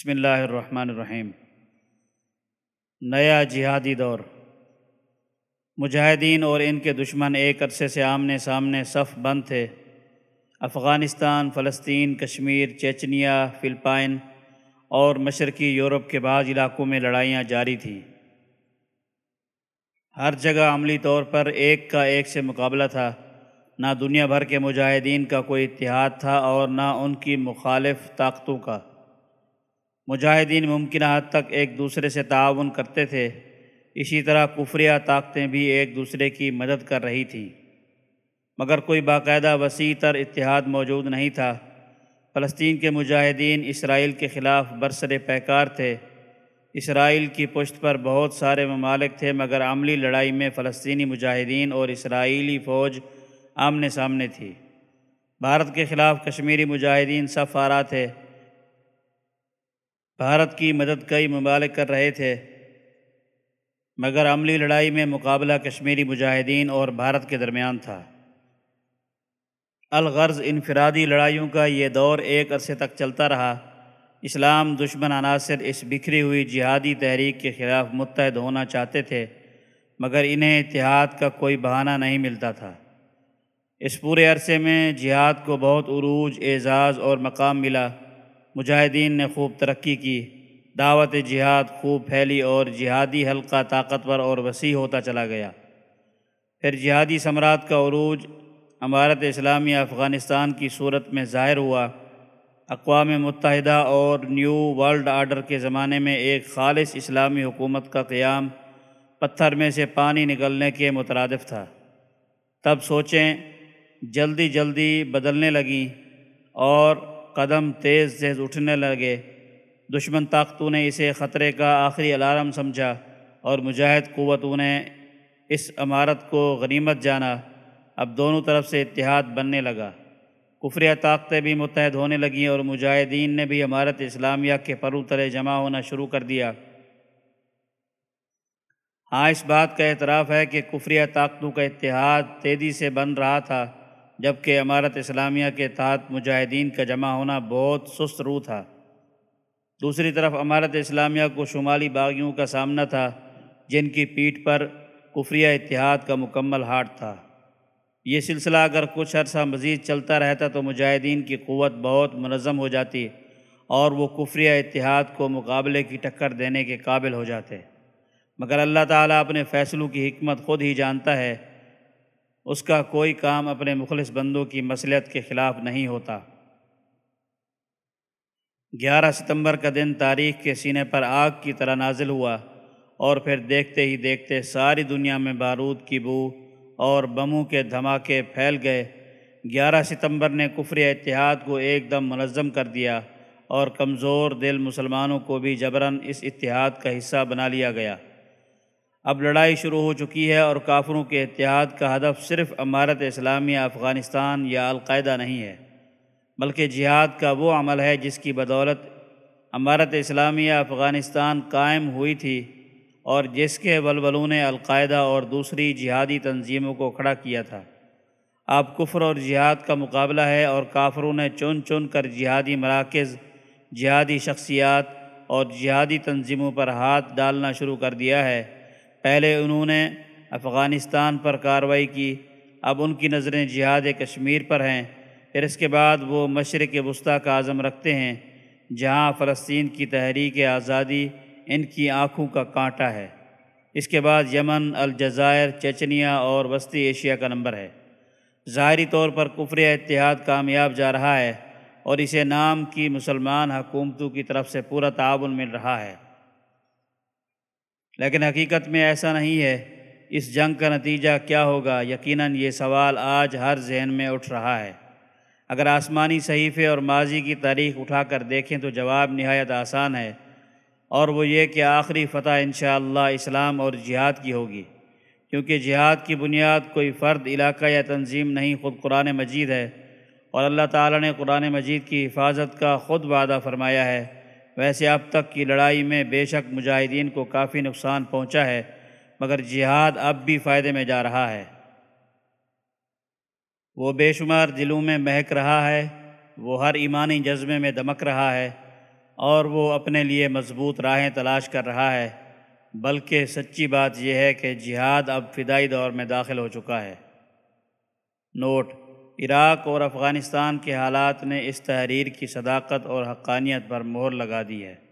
بسم اللہ الرحمن الرحیم۔ نیا جہادی دور۔ مجاہدین اور ان کے دشمن ایک عرصے سے آمنے سامنے صف بند تھے۔ افغانستان، فلسطین، کشمیر، چیچنیا، فلپائن اور مشرقی یورپ کے بعض علاقوں میں لڑائیاں جاری تھیں۔ ہر جگہ عملی طور پر ایک کا ایک سے مقابلہ تھا۔ نہ دنیا بھر کے مجاہدین کا کوئی اتحاد تھا اور نہ ان کی مخالف طاقتوں کا۔ مجاہدین ممکنہ حد تک ایک دوسرے سے تعاون کرتے تھے۔ اسی طرح کفریہ طاقتیں بھی ایک دوسرے کی مدد کر رہی تھیں۔ مگر کوئی باقاعدہ وسیع تر اتحاد موجود نہیں تھا۔ فلسطین کے مجاہدین اسرائیل کے خلاف برسر پیکار تھے۔ اسرائیل کی پشت پر بہت سارے ممالک تھے، مگر عملی لڑائی میں فلسطینی مجاہدین اور اسرائیلی فوج آمنے سامنے تھی۔ بھارت کے خلاف کشمیری مجاہدین سب آرا تھے۔ بھارت کی مدد کئی ممالک کر رہے تھے، مگر عملی لڑائی میں مقابلہ کشمیری مجاہدین اور بھارت کے درمیان تھا۔ الغرض انفرادی لڑائیوں کا یہ دور ایک عرصے تک چلتا رہا۔ اسلام دشمن عناصر اس بکھری ہوئی جہادی تحریک کے خلاف متحد ہونا چاہتے تھے، مگر انہیں اتحاد کا کوئی بہانہ نہیں ملتا تھا۔ اس پورے عرصے میں جہاد کو بہت عروج، اعزاز اور مقام ملا۔ مجاہدین نے خوب ترقی کی۔ دعوت جہاد خوب پھیلی اور جہادی حلقہ طاقتور اور وسیع ہوتا چلا گیا۔ پھر جہادی ثمرات کا عروج امارت اسلامیہ افغانستان کی صورت میں ظاہر ہوا۔ اقوام متحدہ اور نیو ورلڈ آرڈر کے زمانے میں ایک خالص اسلامی حکومت کا قیام پتھر میں سے پانی نکلنے کے مترادف تھا۔ تب سوچیں جلدی جلدی بدلنے لگیں اور قدم تیز تیز اٹھنے لگے۔ دشمن طاقتوں نے اسے خطرے کا آخری الارم سمجھا اور مجاہد قوتوں نے اس عمارت کو غنیمت جانا۔ اب دونوں طرف سے اتحاد بننے لگا۔ کفریہ طاقتیں بھی متحد ہونے لگیں اور مجاہدین نے بھی عمارت اسلامیہ کے پرو تلے جمع ہونا شروع کر دیا۔ ہاں اس بات کا اعتراف ہے کہ کفریہ طاقتوں کا اتحاد تیزی سے بن رہا تھا۔ جبکہ عمارت اسلامیہ کے تحت مجاہدین کا جمع ہونا بہت سست رو تھا۔ دوسری طرف عمارت اسلامیہ کو شمالی باغیوں کا سامنا تھا، جن کی پیٹھ پر کفریہ اتحاد کا مکمل ہاٹ تھا۔ یہ سلسلہ اگر کچھ عرصہ مزید چلتا رہتا تو مجاہدین کی قوت بہت منظم ہو جاتی اور وہ کفریہ اتحاد کو مقابلے کی ٹکر دینے کے قابل ہو جاتے۔ مگر اللہ تعالیٰ اپنے فیصلوں کی حکمت خود ہی جانتا ہے اس کا کوئی کام اپنے مخلص بندوں کی مصلیت کے خلاف نہیں ہوتا۔ گیارہ ستمبر کا دن تاریخ کے سینے پر آگ کی طرح نازل ہوا اور پھر دیکھتے ہی دیکھتے ساری دنیا میں بارود کی بو اور بموں کے دھماکے پھیل گئے۔ گیارہ ستمبر نے کفر اتحاد کو ایک دم منظم کر دیا اور کمزور دل مسلمانوں کو بھی جبراً اس اتحاد کا حصہ بنا لیا گیا۔ اب لڑائی شروع ہو چکی ہے اور کافروں کے اتحاد کا ہدف صرف امارت اسلامیہ افغانستان یا القاعدہ نہیں ہے، بلکہ جہاد کا وہ عمل ہے جس کی بدولت امارت اسلامیہ افغانستان قائم ہوئی تھی اور جس کے ولولوں نے القاعدہ اور دوسری جہادی تنظیموں کو کھڑا کیا تھا۔ اب کفر اور جہاد کا مقابلہ ہے اور کافروں نے چن چن کر جہادی مراکز، جہادی شخصیات اور جہادی تنظیموں پر ہاتھ ڈالنا شروع کر دیا ہے۔ پہلے انہوں نے افغانستان پر کارروائی کی، اب ان کی نظریں جہاد کشمیر پر ہیں۔ پھر اس کے بعد وہ مشرق وسطیٰ کا عزم رکھتے ہیں، جہاں فلسطین کی تحریک آزادی ان کی آنکھوں کا کانٹا ہے۔ اس کے بعد یمن، الجزائر چچنیا اور وسطی ایشیا کا نمبر ہے۔ ظاہری طور پر کفر اتحاد کامیاب جا رہا ہے اور اسے نام کی مسلمان حکومتوں کی طرف سے پورا تعاون مل رہا ہے۔ لیکن حقیقت میں ایسا نہیں ہے۔ اس جنگ کا نتیجہ کیا ہوگا؟ یقیناً یہ سوال آج ہر ذہن میں اٹھ رہا ہے۔ اگر آسمانی صحیفے اور ماضی کی تاریخ اٹھا کر دیکھیں تو جواب نہایت آسان ہے۔ اور وہ یہ کہ آخری فتح انشاءاللہ اسلام اور جہاد کی ہوگی۔ کیونکہ جہاد کی بنیاد کوئی فرد، علاقہ یا تنظیم نہیں، خود قرآن مجید ہے۔ اور اللہ تعالیٰ نے قرآن مجید کی حفاظت کا خود وعدہ فرمایا ہے۔ ویسے اب تک کی لڑائی میں بے شک مجاہدین کو کافی نقصان پہنچا ہے، مگر جہاد اب بھی فائدے میں جا رہا ہے۔ وہ بے شمار دلوں میں مہک رہا ہے، وہ ہر ایمانی جذبے میں دمک رہا ہے، اور وہ اپنے لیے مضبوط راہیں تلاش کر رہا ہے۔ بلکہ سچی بات یہ ہے کہ جہاد اب فدائی دور میں داخل ہو چکا ہے۔ نوٹ عراق اور افغانستان کے حالات نے اس تحریر کی صداقت اور حقانیت پر مہر لگا دی ہے۔